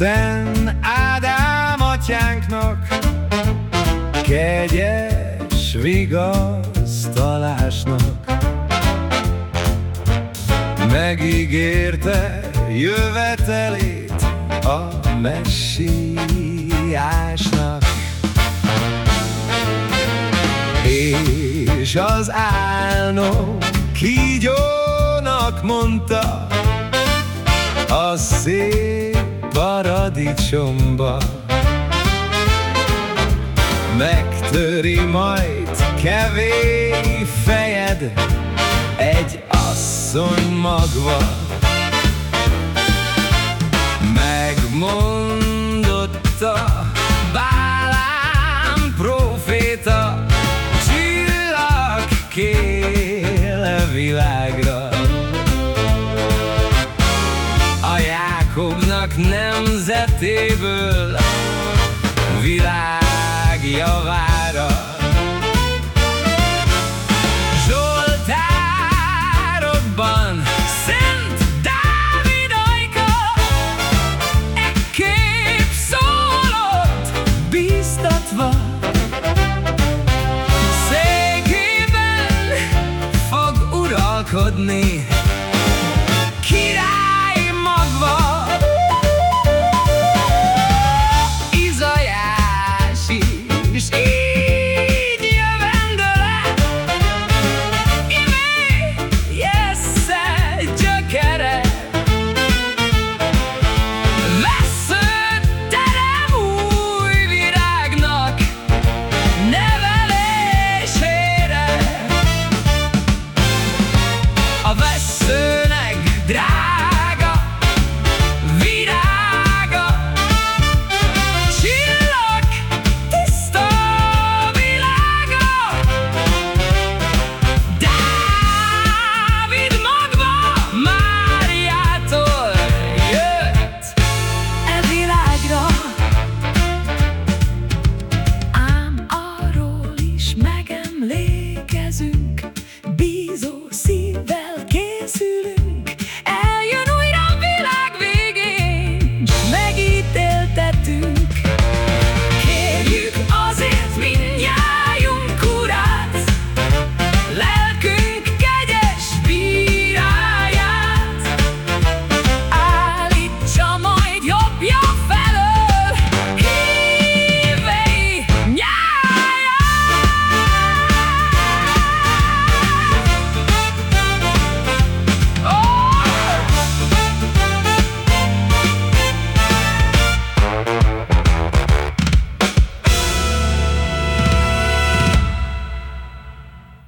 Isten Ádám atyánknak kegyes vigasztalásnak. Megígérte jövetelét a messiásnak. És az álnok kígyónak mondta a szép paradicsomba. Megtöri majd kevés fejed Egy asszony magva. Megmondotta Bálám proféta Csillag kél világra nemzetéből Világ javára. Zsoltárokban Szent Dávid ajka E kép szólott bíztatva. Székében fog uralkodni This is